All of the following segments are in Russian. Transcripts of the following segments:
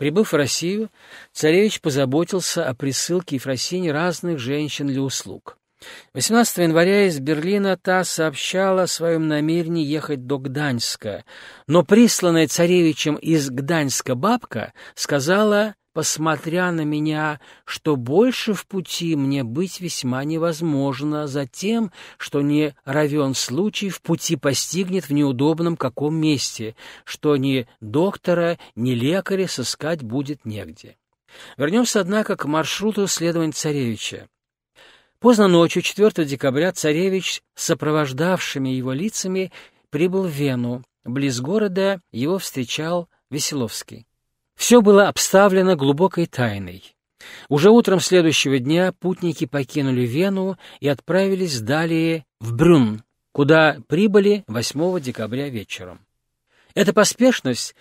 Прибыв в Россию, царевич позаботился о присылке Ефросине разных женщин для услуг. 18 января из Берлина та сообщала о своем намерении ехать до Гданьска, но присланная царевичем из Гданьска бабка сказала посмотря на меня, что больше в пути мне быть весьма невозможно, за тем, что не равен случай в пути постигнет в неудобном каком месте, что ни доктора, ни лекаря сыскать будет негде. Вернемся, однако, к маршруту следования царевича. Поздно ночью, 4 декабря, царевич с сопровождавшими его лицами прибыл в Вену. Близ города его встречал Веселовский. Все было обставлено глубокой тайной. Уже утром следующего дня путники покинули Вену и отправились далее в Брюн, куда прибыли 8 декабря вечером. Эта поспешность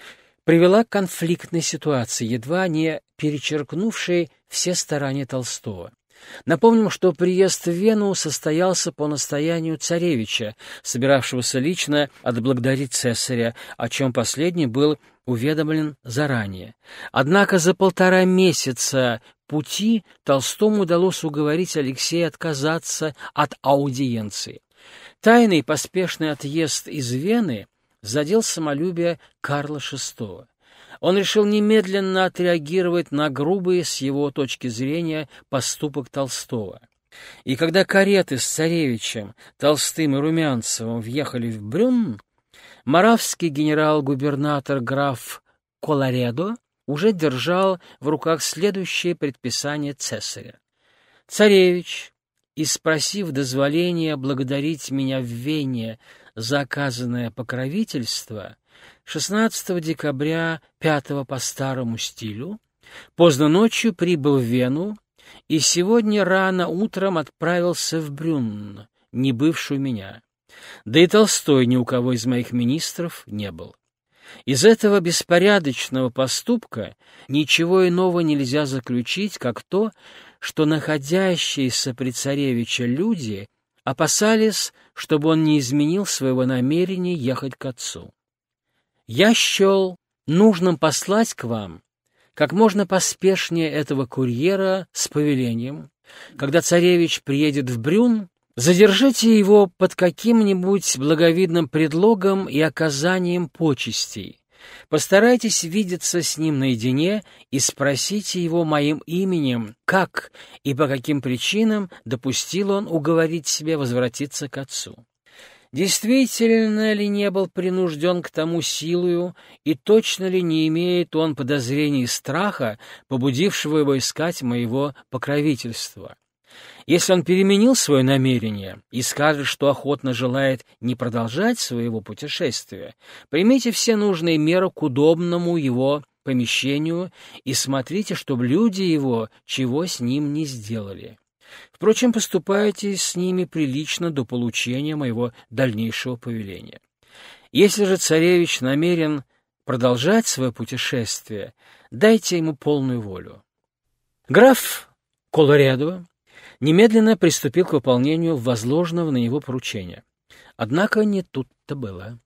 привела к конфликтной ситуации, едва не перечеркнувшей все старания Толстого. Напомним, что приезд в Вену состоялся по настоянию царевича, собиравшегося лично отблагодарить цесаря, о чем последний был уведомлен заранее. Однако за полтора месяца пути Толстому удалось уговорить Алексея отказаться от аудиенции. Тайный поспешный отъезд из Вены задел самолюбие Карла VI. Он решил немедленно отреагировать на грубый, с его точки зрения, поступок Толстого. И когда кареты с царевичем, Толстым и Румянцевым въехали в Брюн, Моравский генерал-губернатор граф Колоредо уже держал в руках следующее предписание цесаря. «Царевич, и спросив дозволения благодарить меня в Вене за оказанное покровительство, 16 декабря 5 по старому стилю, поздно ночью прибыл в Вену и сегодня рано утром отправился в Брюнн, не бывший у меня. Да и Толстой ни у кого из моих министров не был. Из этого беспорядочного поступка ничего иного нельзя заключить, как то, что находящиеся при царевича люди опасались, чтобы он не изменил своего намерения ехать к отцу. Я счел нужным послать к вам как можно поспешнее этого курьера с повелением. Когда царевич приедет в Брюн, задержите его под каким-нибудь благовидным предлогом и оказанием почестей. Постарайтесь видеться с ним наедине и спросите его моим именем, как и по каким причинам допустил он уговорить себя возвратиться к отцу. Действительно ли не был принужден к тому силою, и точно ли не имеет он подозрений страха, побудившего его искать моего покровительства? Если он переменил свое намерение и скажет, что охотно желает не продолжать своего путешествия, примите все нужные меры к удобному его помещению и смотрите, чтобы люди его чего с ним не сделали. Впрочем, поступайте с ними прилично до получения моего дальнейшего повеления. Если же царевич намерен продолжать свое путешествие, дайте ему полную волю. Граф Колоредо немедленно приступил к выполнению возложенного на него поручения. Однако не тут-то было.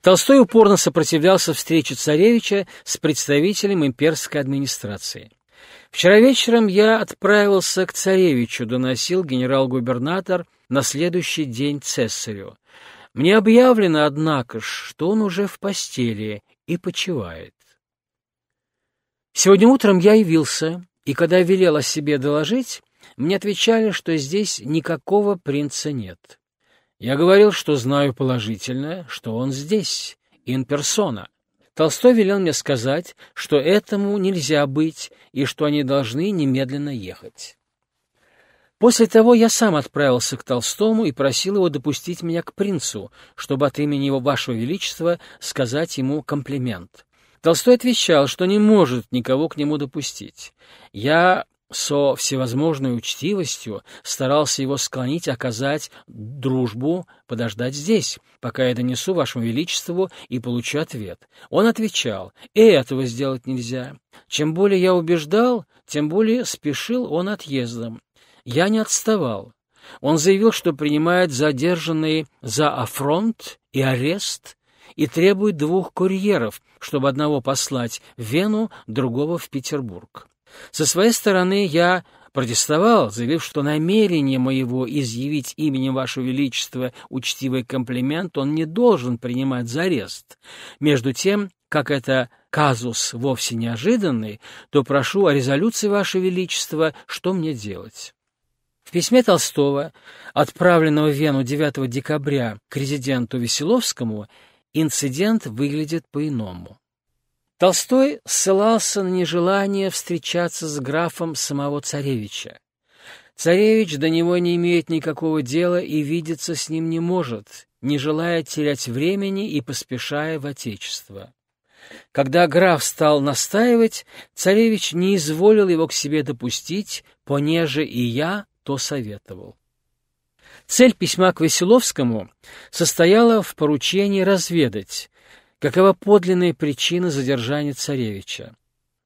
Толстой упорно сопротивлялся встрече царевича с представителем имперской администрации. Вчера вечером я отправился к царевичу, доносил генерал-губернатор на следующий день цесарю. Мне объявлено, однако, что он уже в постели и почивает. Сегодня утром я явился, и когда велел о себе доложить, мне отвечали, что здесь никакого принца нет. Я говорил, что знаю положительно, что он здесь, ин персона. Толстой велел мне сказать, что этому нельзя быть и что они должны немедленно ехать. После того я сам отправился к Толстому и просил его допустить меня к принцу, чтобы от имени его вашего величества сказать ему комплимент. Толстой отвечал, что не может никого к нему допустить. Я со всевозможной учтивостью старался его склонить оказать дружбу, подождать здесь, пока я донесу вашему величеству и получу ответ. Он отвечал, и этого сделать нельзя. Чем более я убеждал, тем более спешил он отъездом. Я не отставал. Он заявил, что принимает задержанный за афронт и арест, и требует двух курьеров, чтобы одного послать в Вену, другого в Петербург. Со своей стороны я протестовал, заявив, что намерение моего изъявить именем Ваше Величество учтивый комплимент он не должен принимать за арест. Между тем, как это казус вовсе неожиданный, то прошу о резолюции Ваше Величество, что мне делать. В письме Толстого, отправленного в Вену 9 декабря к резиденту Веселовскому, инцидент выглядит по-иному. Толстой ссылался на нежелание встречаться с графом самого царевича. Царевич до него не имеет никакого дела и видеться с ним не может, не желая терять времени и поспешая в Отечество. Когда граф стал настаивать, царевич не изволил его к себе допустить, понеже и я то советовал. Цель письма к Веселовскому состояла в поручении разведать, какова подлинная причина задержания царевича.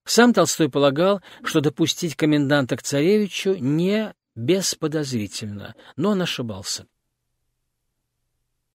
Сам Толстой полагал, что допустить коменданта к царевичу не бесподозрительно, но он ошибался.